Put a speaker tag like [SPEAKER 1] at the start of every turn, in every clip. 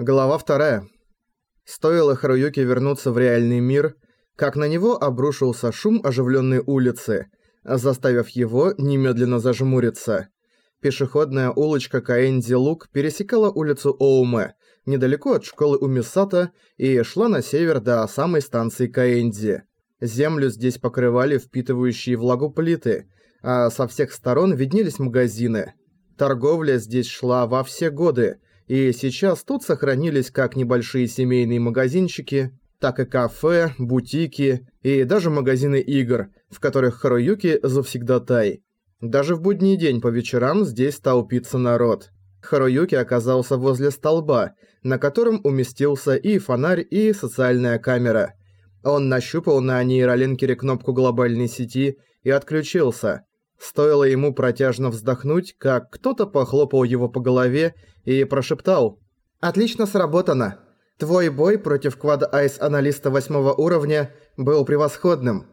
[SPEAKER 1] Глава вторая. Стоило Харуюке вернуться в реальный мир, как на него обрушился шум оживленной улицы, заставив его немедленно зажмуриться. Пешеходная улочка Каэнди-Лук пересекала улицу Оуме, недалеко от школы Умисата, и шла на север до самой станции Каэнди. Землю здесь покрывали впитывающие влагу плиты, а со всех сторон виднелись магазины. Торговля здесь шла во все годы, и сейчас тут сохранились как небольшие семейные магазинчики, так и кафе, бутики и даже магазины игр, в которых Харуюки завсегдатай. Даже в будний день по вечерам здесь толпится народ. Харуюки оказался возле столба, на котором уместился и фонарь, и социальная камера. Он нащупал на нейролинкере кнопку глобальной сети и отключился. Стоило ему протяжно вздохнуть, как кто-то похлопал его по голове и прошептал «Отлично сработано. Твой бой против квад-айс-аналиста восьмого уровня был превосходным».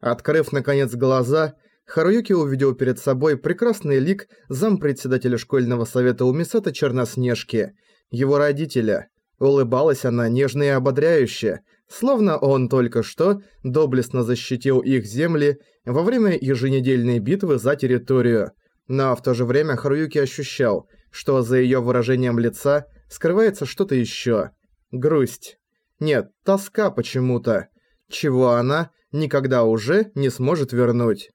[SPEAKER 1] Открыв, наконец, глаза, Харуюки увидел перед собой прекрасный лик зампредседателя школьного совета Умесато Черноснежки, его родителя. Улыбалась она нежно и ободряюще, словно он только что доблестно защитил их земли во время еженедельной битвы за территорию. Но в то же время Харуюки ощущал, что за её выражением лица скрывается что-то ещё. Грусть. Нет, тоска почему-то. Чего она никогда уже не сможет вернуть.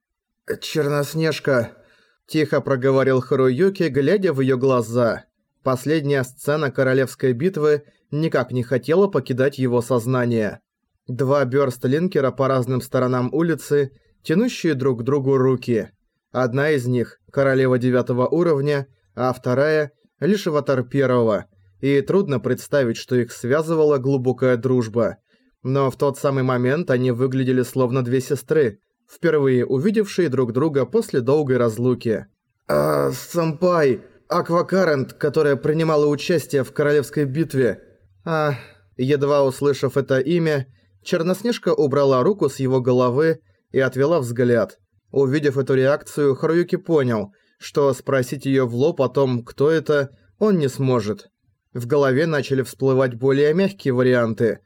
[SPEAKER 1] «Черноснежка», – тихо проговорил Харуюки, глядя в её глаза. Последняя сцена королевской битвы никак не хотела покидать его сознание. Два бёрст-линкера по разным сторонам улицы, тянущие друг к другу руки. Одна из них – королева девятого уровня, а вторая – лишь аватар первого, и трудно представить, что их связывала глубокая дружба. Но в тот самый момент они выглядели словно две сестры, впервые увидевшие друг друга после долгой разлуки. «А, сэмпай, Аквакарент, которая принимала участие в королевской битве». «А...» Едва услышав это имя, Черноснежка убрала руку с его головы и отвела взгляд. Увидев эту реакцию, Харуюки понял, что спросить её в лоб о том, кто это, он не сможет. В голове начали всплывать более мягкие варианты.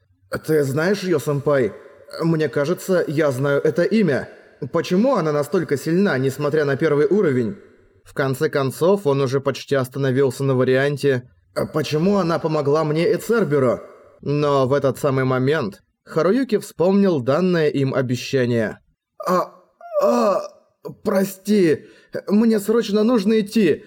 [SPEAKER 1] «Ты знаешь её, сэмпай? Мне кажется, я знаю это имя. Почему она настолько сильна, несмотря на первый уровень?» В конце концов, он уже почти остановился на варианте «Почему она помогла мне и Церберу?» Но в этот самый момент Харуюки вспомнил данное им обещание. «А... а... прости, мне срочно нужно идти!»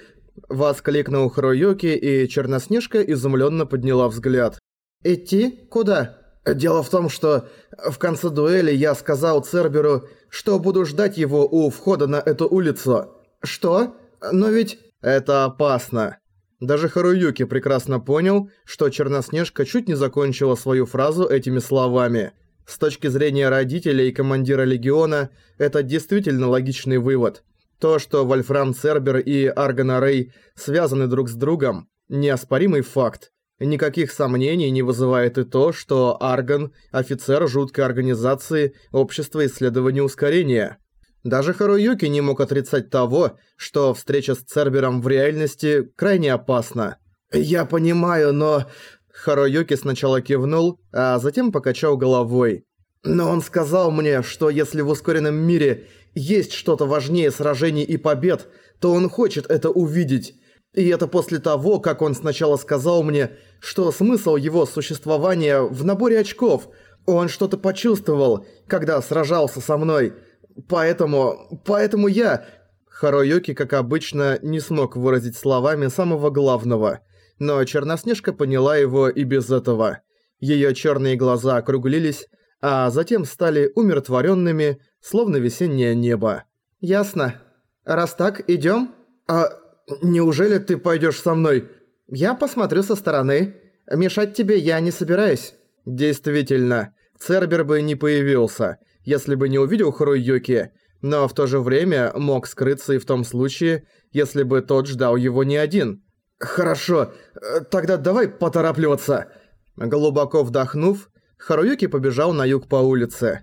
[SPEAKER 1] Воскликнул Харуюки, и Черноснежка изумленно подняла взгляд. «Идти? Куда?» «Дело в том, что в конце дуэли я сказал Церберу, что буду ждать его у входа на эту улицу». «Что? Но ведь...» «Это опасно». Даже Харуюки прекрасно понял, что Черноснежка чуть не закончила свою фразу этими словами. С точки зрения родителей и командира Легиона, это действительно логичный вывод. То, что Вольфрам Цербер и Аргана Рэй связаны друг с другом – неоспоримый факт. Никаких сомнений не вызывает и то, что Арган – офицер жуткой организации Общества исследования ускорения. Даже Харуюки не мог отрицать того, что встреча с Цербером в реальности крайне опасна. «Я понимаю, но...» Харуюки сначала кивнул, а затем покачал головой. «Но он сказал мне, что если в ускоренном мире есть что-то важнее сражений и побед, то он хочет это увидеть. И это после того, как он сначала сказал мне, что смысл его существования в наборе очков. Он что-то почувствовал, когда сражался со мной». Поэтому... поэтому я...» Харуюки, как обычно, не смог выразить словами самого главного, но Черноснежка поняла его и без этого. Её чёрные глаза округлились, а затем стали умиротворёнными, словно весеннее небо. «Ясно. Раз так, идём?» «А неужели ты пойдёшь со мной?» «Я посмотрю со стороны. Мешать тебе я не собираюсь». «Действительно, Цербер бы не появился» если бы не увидел Харуюки, но в то же время мог скрыться и в том случае, если бы тот ждал его не один. «Хорошо, тогда давай поторапливаться!» Глубоко вдохнув, Харуюки побежал на юг по улице.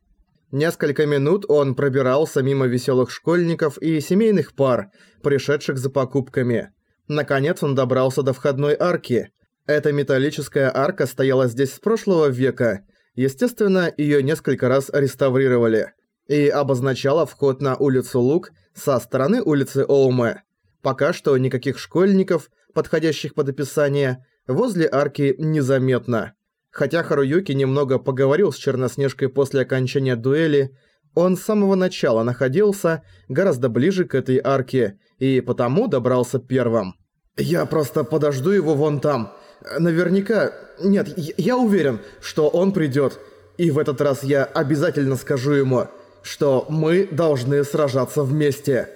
[SPEAKER 1] Несколько минут он пробирался мимо веселых школьников и семейных пар, пришедших за покупками. Наконец он добрался до входной арки. Эта металлическая арка стояла здесь с прошлого века. Естественно, её несколько раз реставрировали. И обозначала вход на улицу Лук со стороны улицы Оуме. Пока что никаких школьников, подходящих под описание, возле арки незаметно. Хотя Харуюки немного поговорил с Черноснежкой после окончания дуэли, он с самого начала находился гораздо ближе к этой арке и потому добрался первым. «Я просто подожду его вон там. Наверняка... Нет, я уверен, что он придёт. И в этот раз я обязательно скажу ему, что мы должны сражаться вместе».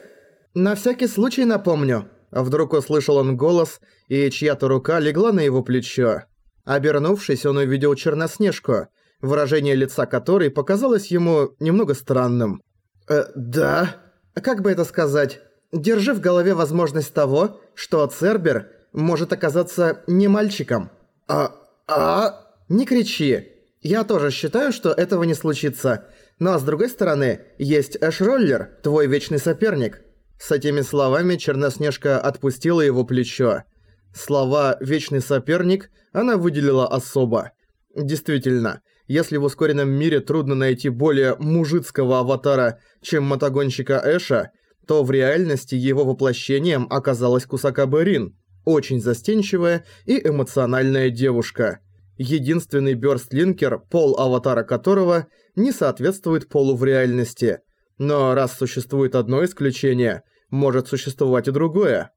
[SPEAKER 1] «На всякий случай напомню». Вдруг услышал он голос, и чья-то рука легла на его плечо. Обернувшись, он увидел Черноснежку, выражение лица которой показалось ему немного странным. «Э, да?» Как бы это сказать? Держи в голове возможность того, что Цербер может оказаться не мальчиком. А... а... Не кричи. Я тоже считаю, что этого не случится. Но с другой стороны, есть Эш-роллер, твой вечный соперник. С этими словами Черноснежка отпустила его плечо. Слова «вечный соперник» она выделила особо. Действительно, если в ускоренном мире трудно найти более мужицкого аватара, чем мотогонщика Эша, то в реальности его воплощением оказалась Кусакабе Рин, очень застенчивая и эмоциональная девушка. Единственный бёрстлинкер, пол аватара которого не соответствует полу в реальности. Но раз существует одно исключение, может существовать и другое.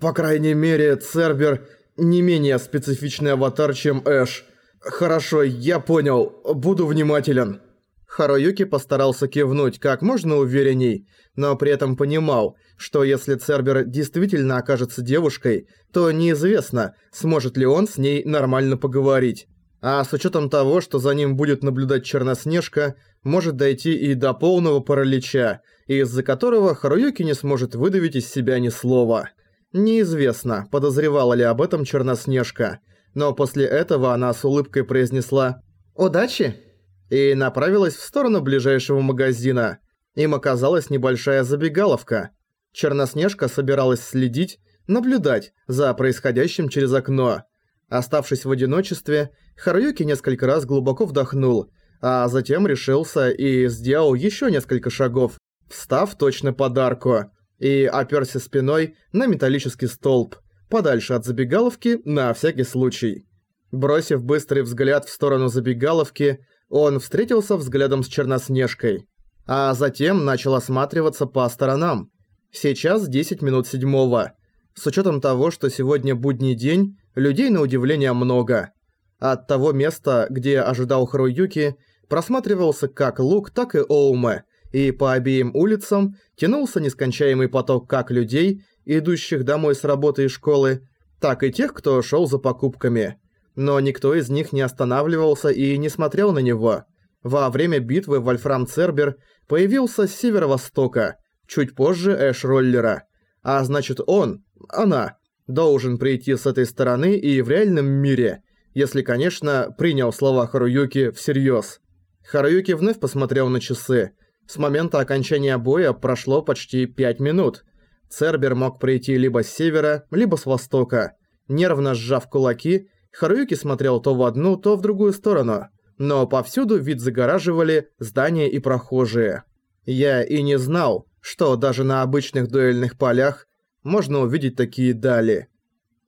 [SPEAKER 1] По крайней мере, Цербер не менее специфичный аватар, чем Эш. Хорошо, я понял. Буду внимателен. Харуюки постарался кивнуть как можно уверенней, но при этом понимал, что если Цербер действительно окажется девушкой, то неизвестно, сможет ли он с ней нормально поговорить. А с учетом того, что за ним будет наблюдать Черноснежка, может дойти и до полного паралича, из-за которого Харуюки не сможет выдавить из себя ни слова. Неизвестно, подозревала ли об этом Черноснежка, но после этого она с улыбкой произнесла «Удачи!» И направилась в сторону ближайшего магазина. Им оказалась небольшая забегаловка. Черноснежка собиралась следить, наблюдать за происходящим через окно. Оставшись в одиночестве, Харуюки несколько раз глубоко вдохнул, а затем решился и сделал еще несколько шагов, встав точно под арку и оперся спиной на металлический столб, подальше от забегаловки на всякий случай. Бросив быстрый взгляд в сторону забегаловки, он встретился взглядом с Черноснежкой, а затем начал осматриваться по сторонам. Сейчас 10 минут седьмого. С учетом того, что сегодня будний день, людей на удивление много. От того места, где ожидал Харуюки, просматривался как Лук, так и Оуме, и по обеим улицам тянулся нескончаемый поток как людей, идущих домой с работы и школы, так и тех, кто шел за покупками. Но никто из них не останавливался и не смотрел на него. Во время битвы Вольфрам Цербер появился с северо-востока, чуть позже Эш Роллера. А значит он, она, должен прийти с этой стороны и в реальном мире, если, конечно, принял слова Харуюки всерьез. Харуюки вновь посмотрел на часы – с момента окончания боя прошло почти 5 минут. Цербер мог прийти либо с севера, либо с востока. Нервно сжав кулаки, Харуюки смотрел то в одну, то в другую сторону. Но повсюду вид загораживали здания и прохожие. Я и не знал, что даже на обычных дуэльных полях можно увидеть такие дали.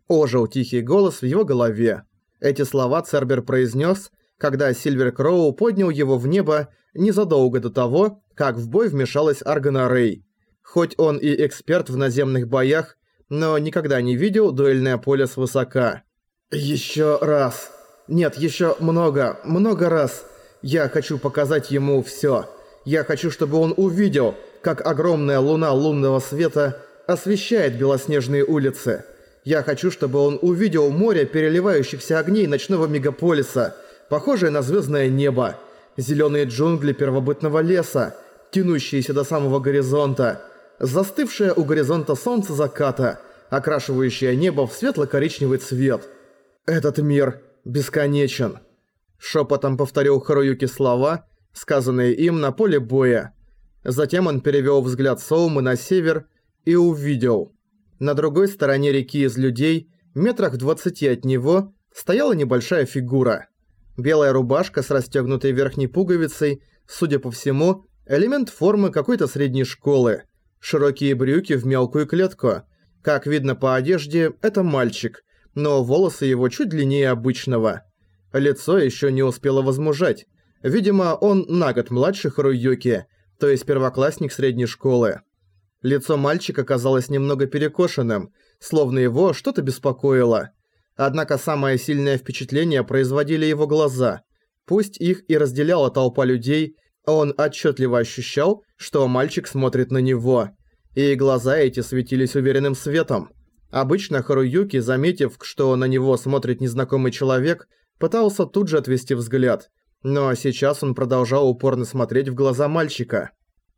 [SPEAKER 1] Ожил тихий голос в его голове. Эти слова Цербер произнес, когда Сильвер Кроу поднял его в небо незадолго до того, как в бой вмешалась Аргана Рэй. Хоть он и эксперт в наземных боях, но никогда не видел дуэльное поле свысока. «Ещё раз. Нет, ещё много, много раз. Я хочу показать ему всё. Я хочу, чтобы он увидел, как огромная луна лунного света освещает белоснежные улицы. Я хочу, чтобы он увидел море переливающихся огней ночного мегаполиса, похожее на звездное небо зеленые джунгли первобытного леса, тянущиеся до самого горизонта, застывшее у горизонта солнце заката, окрашивающее небо в светло-коричневый цвет. «Этот мир бесконечен», – шепотом повторил Харуюки слова, сказанные им на поле боя. Затем он перевел взгляд Соумы на север и увидел. На другой стороне реки из людей, метрах двадцати от него, стояла небольшая фигура. Белая рубашка с расстёгнутой верхней пуговицей, судя по всему, элемент формы какой-то средней школы. Широкие брюки в мелкую клетку. Как видно по одежде, это мальчик, но волосы его чуть длиннее обычного. Лицо ещё не успело возмужать. Видимо, он на год младше Харуюки, то есть первоклассник средней школы. Лицо мальчика казалось немного перекошенным, словно его что-то беспокоило. Однако самое сильное впечатление производили его глаза. Пусть их и разделяла толпа людей, он отчетливо ощущал, что мальчик смотрит на него. И глаза эти светились уверенным светом. Обычно Харуюки, заметив, что на него смотрит незнакомый человек, пытался тут же отвести взгляд. Но сейчас он продолжал упорно смотреть в глаза мальчика.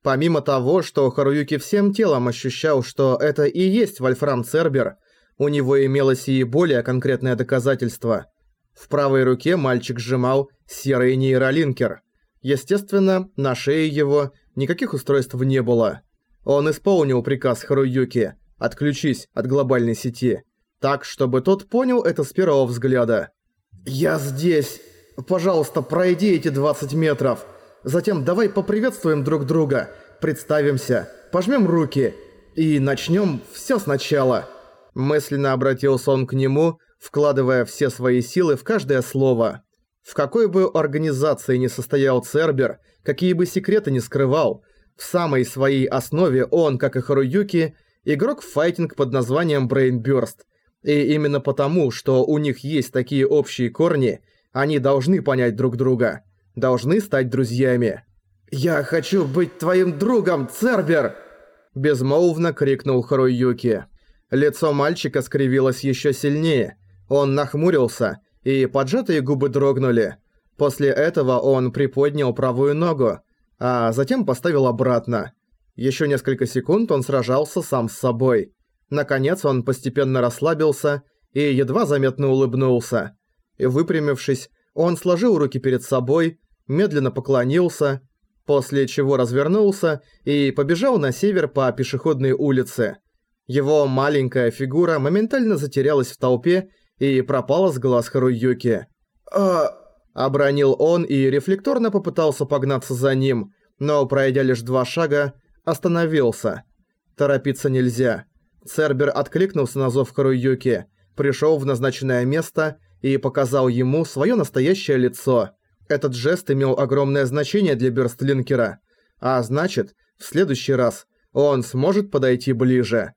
[SPEAKER 1] Помимо того, что Харуюки всем телом ощущал, что это и есть Вольфрам Цербер, у него имелось и более конкретное доказательство. В правой руке мальчик сжимал серый нейролинкер. Естественно, на шее его никаких устройств не было. Он исполнил приказ Харуюки «Отключись от глобальной сети», так, чтобы тот понял это с первого взгляда. «Я здесь. Пожалуйста, пройди эти 20 метров». Затем давай поприветствуем друг друга, представимся, пожмем руки и начнем все сначала». Мысленно обратился он к нему, вкладывая все свои силы в каждое слово. В какой бы организации ни состоял Цербер, какие бы секреты ни скрывал, в самой своей основе он, как и Харуюки, игрок в файтинг под названием Brain Burst. И именно потому, что у них есть такие общие корни, они должны понять друг друга – должны стать друзьями. «Я хочу быть твоим другом, Цербер!» Безмолвно крикнул Харуюки. Лицо мальчика скривилось еще сильнее. Он нахмурился, и поджатые губы дрогнули. После этого он приподнял правую ногу, а затем поставил обратно. Еще несколько секунд он сражался сам с собой. Наконец он постепенно расслабился и едва заметно улыбнулся. Выпрямившись, он сложил руки перед собой, медленно поклонился, после чего развернулся и побежал на север по пешеходной улице. Его маленькая фигура моментально затерялась в толпе и пропала с глаз Харуюки. «А...» – обронил он и рефлекторно попытался погнаться за ним, но, пройдя лишь два шага, остановился. Торопиться нельзя. Цербер откликнулся на зов Харуюки, пришел в назначенное место и показал ему свое настоящее лицо – этот жест имел огромное значение для Бёрстлинкера, а значит, в следующий раз он сможет подойти ближе.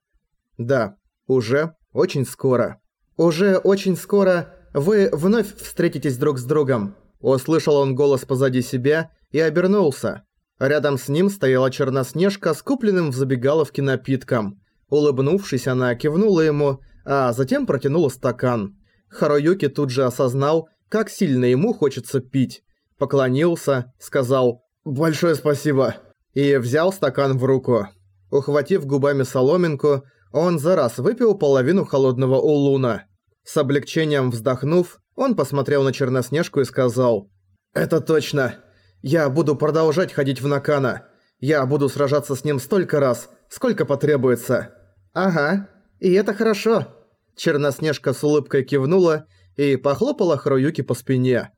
[SPEAKER 1] Да, уже очень скоро. Уже очень скоро вы вновь встретитесь друг с другом. Услышал он голос позади себя и обернулся. Рядом с ним стояла Черноснежка с купленным в забегаловке напитком. Улыбнувшись, она кивнула ему, а затем протянула стакан. Харуюки тут же осознал, как сильно ему хочется пить. Поклонился, сказал «Большое спасибо» и взял стакан в руку. Ухватив губами соломинку, он за раз выпил половину холодного улуна. С облегчением вздохнув, он посмотрел на Черноснежку и сказал «Это точно. Я буду продолжать ходить в Накана. Я буду сражаться с ним столько раз, сколько потребуется». «Ага, и это хорошо». Черноснежка с улыбкой кивнула и похлопала Харуюки по спине.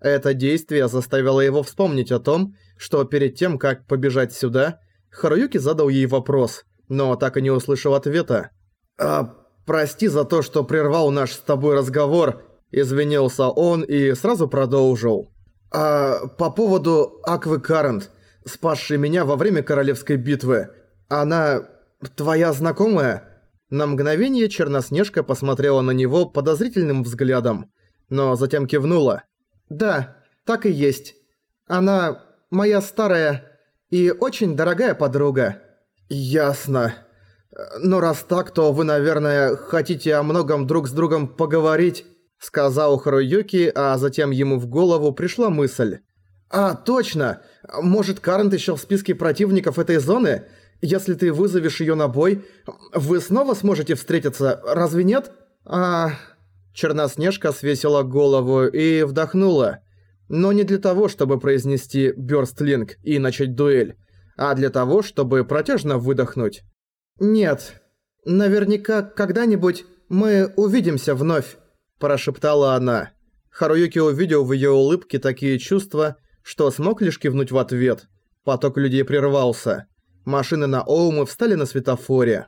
[SPEAKER 1] Это действие заставило его вспомнить о том, что перед тем, как побежать сюда, Харуюки задал ей вопрос, но так и не услышал ответа. «А, прости за то, что прервал наш с тобой разговор», – извинился он и сразу продолжил. «А, по поводу Аквы Карент, спасшей меня во время королевской битвы, она... твоя знакомая?» На мгновение Черноснежка посмотрела на него подозрительным взглядом, но затем кивнула. «Да, так и есть. Она моя старая и очень дорогая подруга». «Ясно. Но раз так, то вы, наверное, хотите о многом друг с другом поговорить», сказал Харуюки, а затем ему в голову пришла мысль. «А, точно! Может, Карент еще в списке противников этой зоны?» Если ты вызовешь её на бой, вы снова сможете встретиться, разве нет? А... Черноснежка свесила голову и вдохнула. Но не для того, чтобы произнести «Бёрстлинг» и начать дуэль, а для того, чтобы протяжно выдохнуть. «Нет. Наверняка когда-нибудь мы увидимся вновь». Прошептала она. Харуюки увидел в её улыбке такие чувства, что смог лишь кивнуть в ответ. Поток людей прервался. Машины на Оумы встали на светофоре.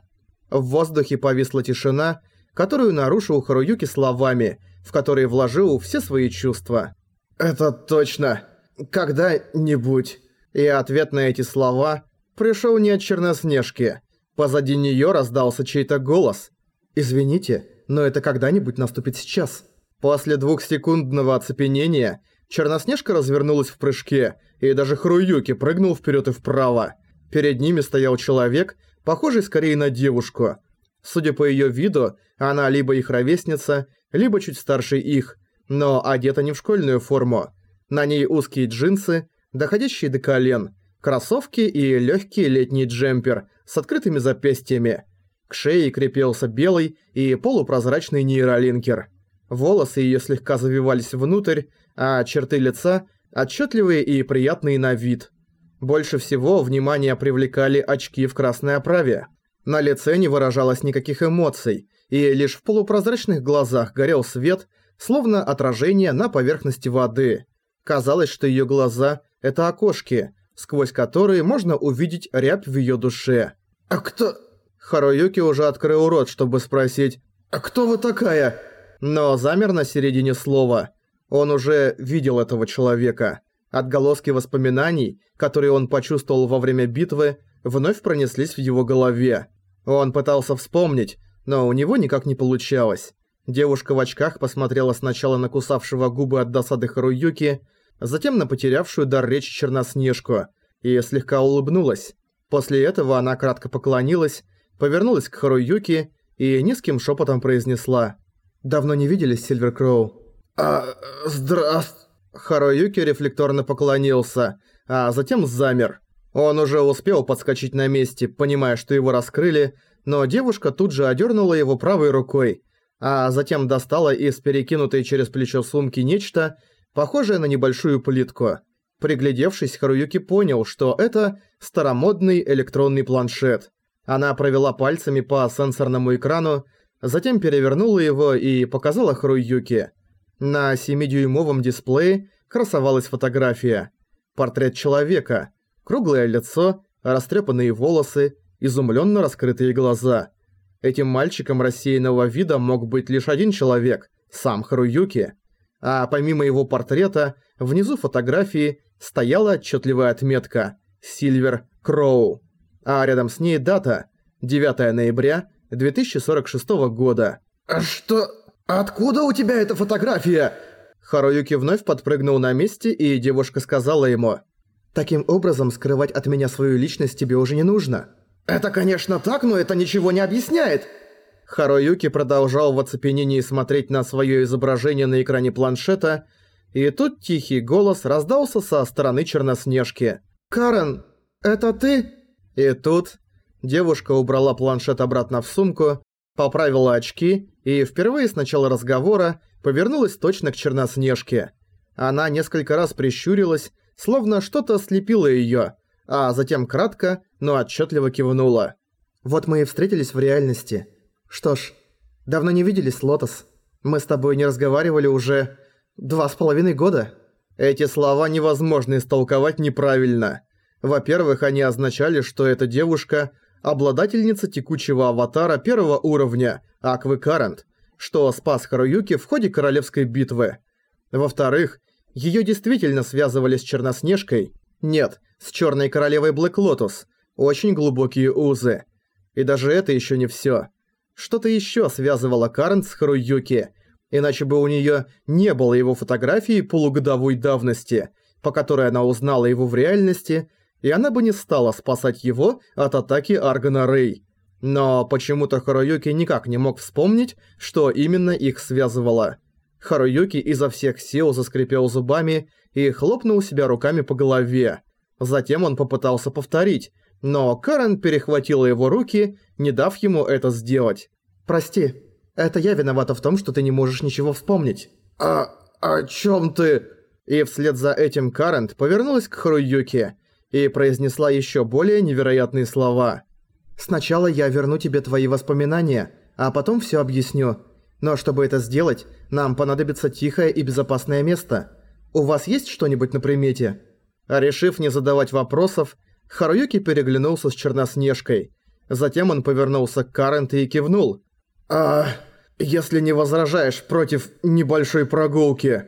[SPEAKER 1] В воздухе повисла тишина, которую нарушил Харуюки словами, в которые вложил все свои чувства. «Это точно. Когда-нибудь». И ответ на эти слова пришел не от Черноснежки. Позади нее раздался чей-то голос. «Извините, но это когда-нибудь наступит сейчас». После двухсекундного оцепенения Черноснежка развернулась в прыжке, и даже Хруюки прыгнул вперед и вправо. Перед ними стоял человек, похожий скорее на девушку. Судя по ее виду, она либо их ровесница, либо чуть старше их, но одета не в школьную форму. На ней узкие джинсы, доходящие до колен, кроссовки и легкий летний джемпер с открытыми запястьями. К шее крепился белый и полупрозрачный нейролинкер. Волосы ее слегка завивались внутрь, а черты лица отчетливые и приятные на вид. Больше всего внимание привлекали очки в красной оправе. На лице не выражалось никаких эмоций, и лишь в полупрозрачных глазах горел свет, словно отражение на поверхности воды. Казалось, что её глаза – это окошки, сквозь которые можно увидеть рябь в её душе. «А кто...» Харуюки уже открыл рот, чтобы спросить «А кто вы такая?» Но замер на середине слова. Он уже видел этого человека. Отголоски воспоминаний, которые он почувствовал во время битвы, вновь пронеслись в его голове. Он пытался вспомнить, но у него никак не получалось. Девушка в очках посмотрела сначала на кусавшего губы от досады Харуюки, затем на потерявшую дар речи Черноснежку и слегка улыбнулась. После этого она кратко поклонилась, повернулась к Харуюки и низким шепотом произнесла «Давно не виделись, Сильвер Кроу?» «А, здравствуй...» Харуюки рефлекторно поклонился, а затем замер. Он уже успел подскочить на месте, понимая, что его раскрыли, но девушка тут же одернула его правой рукой, а затем достала из перекинутой через плечо сумки нечто, похожее на небольшую плитку. Приглядевшись, Харуюки понял, что это старомодный электронный планшет. Она провела пальцами по сенсорному экрану, затем перевернула его и показала Харуюки – на 7-дюймовом дисплее красовалась фотография. Портрет человека. Круглое лицо, растрепанные волосы, изумленно раскрытые глаза. Этим мальчиком рассеянного вида мог быть лишь один человек – сам Харуюки. А помимо его портрета, внизу фотографии стояла отчетливая отметка «Сильвер Кроу», а рядом с ней дата – 9 ноября 2046 года.
[SPEAKER 2] «А что...» «Откуда у тебя эта фотография?»
[SPEAKER 1] Харуюки вновь подпрыгнул на месте, и девушка сказала ему. «Таким образом, скрывать от меня свою личность тебе уже не нужно».
[SPEAKER 2] «Это, конечно, так, но это ничего не объясняет».
[SPEAKER 1] Харуюки продолжал в оцепенении смотреть на свое изображение на экране планшета, и тут тихий голос раздался со стороны Черноснежки.
[SPEAKER 2] «Карен, это ты?»
[SPEAKER 1] И тут девушка убрала планшет обратно в сумку, поправила очки и впервые с начала разговора повернулась точно к Черноснежке. Она несколько раз прищурилась, словно что-то ослепило её, а затем кратко, но отчётливо кивнула. «Вот мы и встретились в реальности. Что ж, давно не виделись, Лотос. Мы с тобой не разговаривали уже два с половиной года». Эти слова невозможно истолковать неправильно. Во-первых, они означали, что эта девушка обладательница текучего аватара первого уровня, Аквы Карент, что спас Харуюки в ходе королевской битвы. Во-вторых, её действительно связывали с Черноснежкой. Нет, с Чёрной Королевой Блэк Лотус. Очень глубокие узы. И даже это ещё не всё. Что-то ещё связывало Карент с Харуюки, иначе бы у неё не было его фотографии полугодовой давности, по которой она узнала его в реальности – и она бы не стала спасать его от атаки Аргон Аррей. Но почему-то Харуюки никак не мог вспомнить, что именно их связывало. Харуюки изо всех сил заскрипел зубами и хлопнул себя руками по голове. Затем он попытался повторить, но Карен перехватила его руки, не дав ему это сделать. «Прости, это я виновата в том, что ты не можешь ничего вспомнить».
[SPEAKER 2] «А... о чём ты?»
[SPEAKER 1] И вслед за этим Карент повернулась к Харуюке и произнесла еще более невероятные слова. «Сначала я верну тебе твои воспоминания, а потом все объясню. Но чтобы это сделать, нам понадобится тихое и безопасное место. У вас есть что-нибудь на примете?» Решив не задавать вопросов, Харуюки переглянулся с Черноснежкой. Затем он повернулся к Карент и кивнул. «А если не возражаешь против небольшой прогулки?»